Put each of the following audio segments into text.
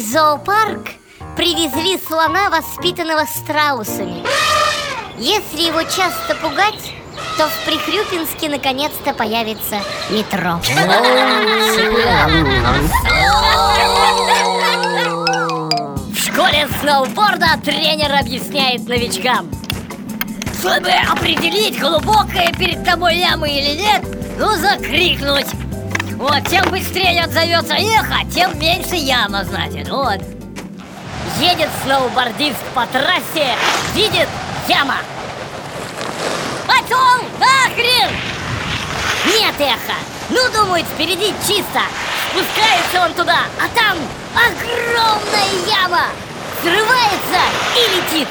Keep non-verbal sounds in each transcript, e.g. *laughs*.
зоопарк привезли слона, воспитанного страусами. Если его часто пугать, то в Прихрюпинске наконец-то появится метро. В школе сноуборда тренер объясняет новичкам Чтобы определить, глубокая перед тобой яма или нет, ну закрикнуть Вот, тем быстрее отзовется эхо, тем меньше яма, значит, вот. Едет сноубордист по трассе, видит яма. Пошел нахрен! Нет эха! Ну, думает, впереди чисто. Спускается он туда, а там огромная яма. Срывается и летит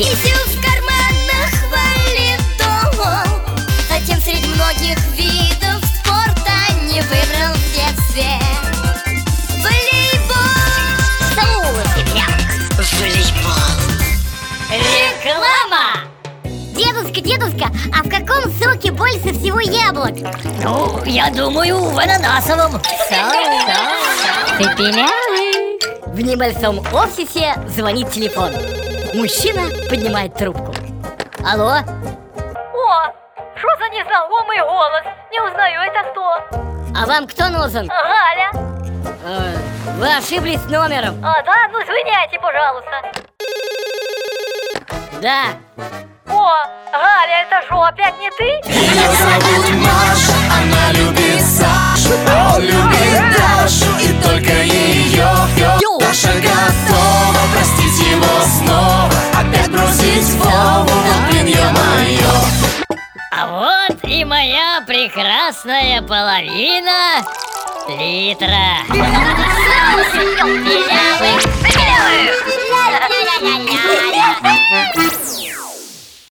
Исю в карманах валидол Затем среди многих видов спорта Не выбрал в детстве. Волейбол. Реклама! Дедушка, дедушка, а в каком соке больше всего яблок? Ну, я думаю, в ананасовом. Пепелявый В небольшом офисе звонит телефон Мужчина поднимает трубку Алло? О, что за незнакомый голос? Не узнаю, это кто? А вам кто нужен? Галя. Э, Вы ошиблись номером А, да? Ну, извиняйте, пожалуйста. Да О, Галя, это что, опять не ты? Ее зовут Маша, моя прекрасная половина литра. *laughs* *laughs* Пепелявый